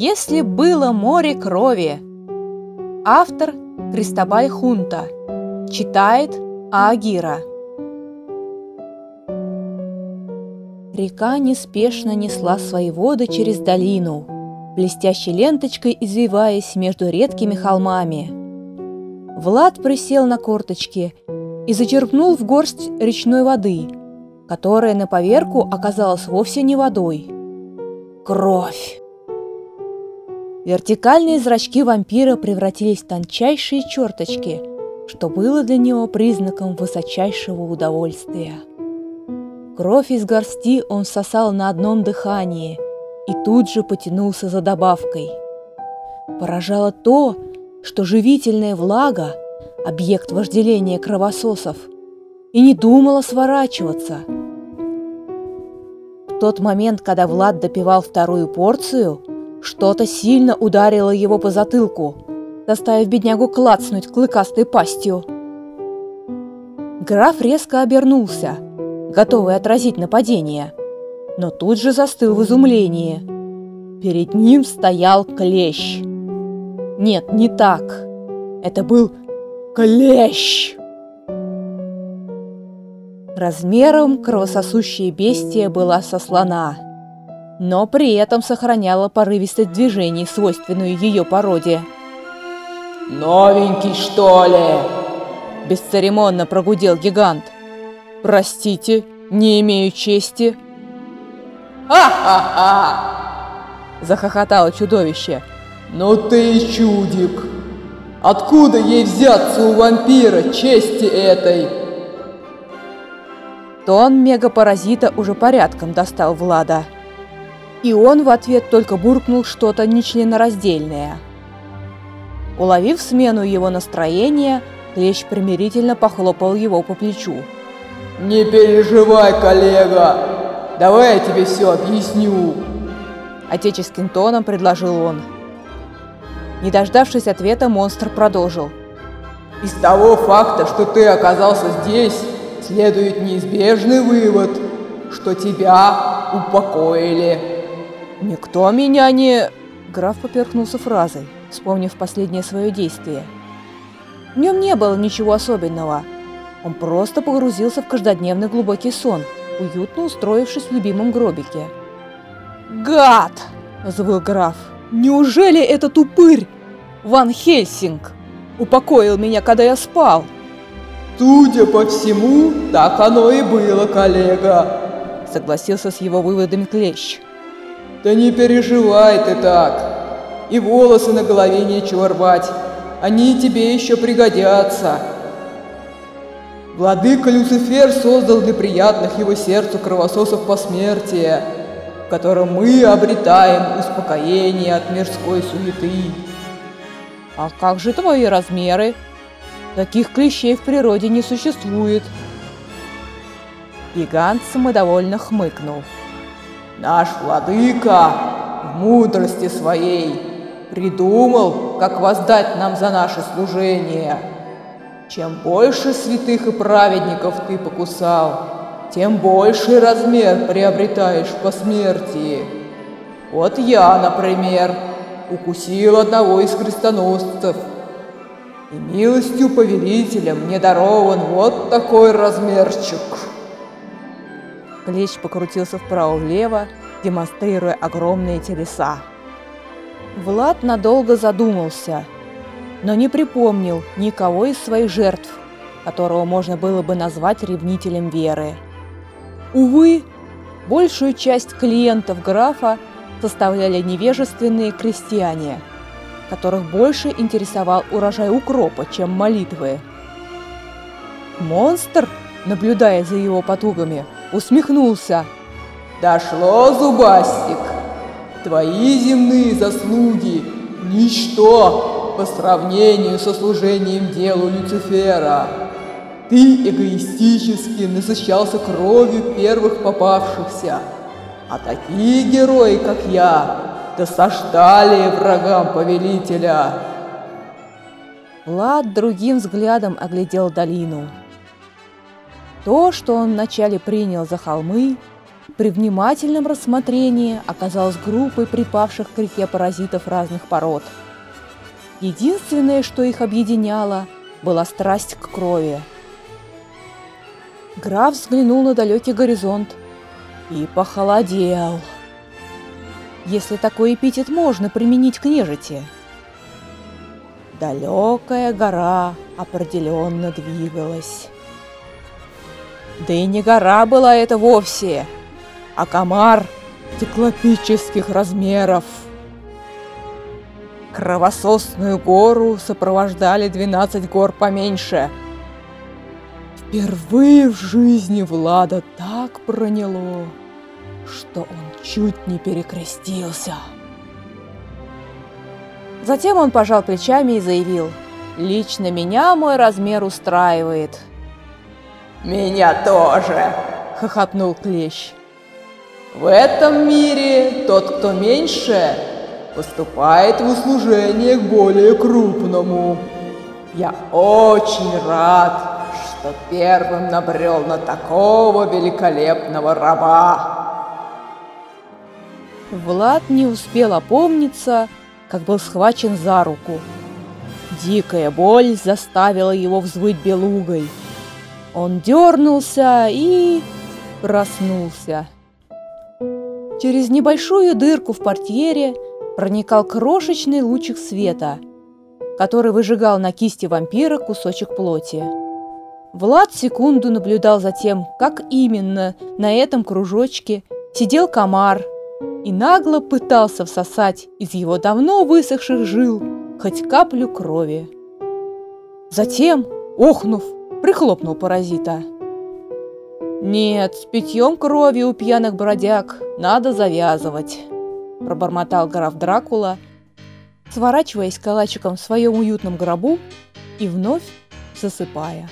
Если было море крови. Автор Кристобаль Хунта. Читает Аагира. Река неспешно несла свои воды через долину, блестящей ленточкой извиваясь между редкими холмами. Влад присел на корточки и зачерпнул в горсть речной воды, которая на поверку оказалась вовсе не водой. Кровь! Вертикальные зрачки вампира превратились в тончайшие черточки, что было для него признаком высочайшего удовольствия. Кровь из горсти он сосал на одном дыхании и тут же потянулся за добавкой. Поражало то, что живительная влага – объект вожделения кровососов – и не думала сворачиваться. В тот момент, когда Влад допивал вторую порцию, что-то сильно ударило его по затылку, заставив беднягу клацнуть клыкастой пастью. Граф резко обернулся, готовый отразить нападение, но тут же застыл в изумлении. Перед ним стоял клещ. Нет, не так. Это был клещ! Размером кровососущее бестия была со слона, но при этом сохраняла порывистость движений, свойственную ее породе. «Новенький, что ли?» – бесцеремонно прогудел гигант. «Простите, не имею чести». «Ха-ха-ха!» – захохотало чудовище. «Ну ты чудик! Откуда ей взяться у вампира чести этой?» Тон мегапаразита уже порядком достал Влада. И он в ответ только буркнул что-то нечленораздельное. Уловив смену его настроения, Клещ примирительно похлопал его по плечу. «Не переживай, коллега! Давай я тебе все объясню!» Отеческим тоном предложил он. Не дождавшись ответа, монстр продолжил. «Из того факта, что ты оказался здесь, следует неизбежный вывод, что тебя упокоили. Никто меня не... Граф поперхнулся фразой, вспомнив последнее свое действие. В нем не было ничего особенного. Он просто погрузился в каждодневный глубокий сон, уютно устроившись в любимом гробике. «Гад!» – взвыл граф. «Неужели этот упырь, Ван Хельсинг, упокоил меня, когда я спал?» Судя по всему, так оно и было, коллега. Согласился с его выводами Клещ. Да не переживай ты так. И волосы на голове нечего рвать. Они тебе еще пригодятся. Владыка Люцифер создал для приятных его сердцу кровососов посмертия, в котором мы обретаем успокоение от мирской суеты. А как же твои размеры? Таких клещей в природе не существует. Гигант самодовольно хмыкнул. Наш владыка в мудрости своей придумал, как воздать нам за наше служение. Чем больше святых и праведников ты покусал, тем больший размер приобретаешь по смерти. Вот я, например, укусил одного из крестоносцев – и милостью повелителя мне дарован вот такой размерчик. Клещ покрутился вправо-влево, демонстрируя огромные телеса. Влад надолго задумался, но не припомнил никого из своих жертв, которого можно было бы назвать ревнителем веры. Увы, большую часть клиентов графа составляли невежественные крестьяне – которых больше интересовал урожай укропа, чем молитвы. Монстр, наблюдая за его потугами, усмехнулся. «Дошло, Зубастик! Твои земные заслуги – ничто по сравнению со служением делу Люцифера. Ты эгоистически насыщался кровью первых попавшихся, а такие герои, как я, досаждали врагам повелителя. Влад другим взглядом оглядел долину. То, что он вначале принял за холмы, при внимательном рассмотрении оказалась группой припавших к реке паразитов разных пород. Единственное, что их объединяло, была страсть к крови. Граф взглянул на далекий горизонт и похолодел. Если такой эпитет можно применить к нежити. Далекая гора определенно двигалась. Да и не гора была это вовсе, а комар циклопических размеров. Кровососную гору сопровождали 12 гор поменьше. Впервые в жизни Влада так проняло, что он чуть не перекрестился. Затем он пожал плечами и заявил, «Лично меня мой размер устраивает». «Меня тоже!» – хохотнул Клещ. В этом мире тот, кто меньше, поступает в услужение к более крупному. Я очень рад, что первым набрел на такого великолепного раба. Влад не успел опомниться, как был схвачен за руку. Дикая боль заставила его взвыть белугой. Он дернулся и проснулся. Через небольшую дырку в портьере проникал крошечный лучик света, который выжигал на кисти вампира кусочек плоти. Влад секунду наблюдал за тем, как именно на этом кружочке сидел комар и нагло пытался всосать из его давно высохших жил хоть каплю крови. Затем, охнув, прихлопнул паразита – «Нет, с питьем крови у пьяных бродяг надо завязывать», – пробормотал граф Дракула, сворачиваясь калачиком в своем уютном гробу и вновь засыпая.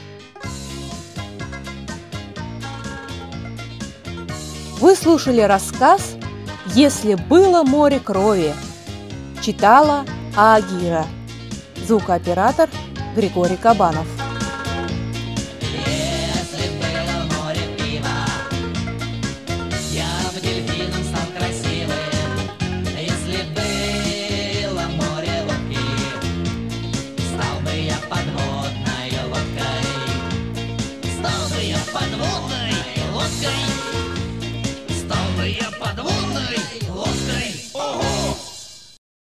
Вы слушали рассказ «Если было море крови» читала Агира, звукооператор Григорий Кабанов.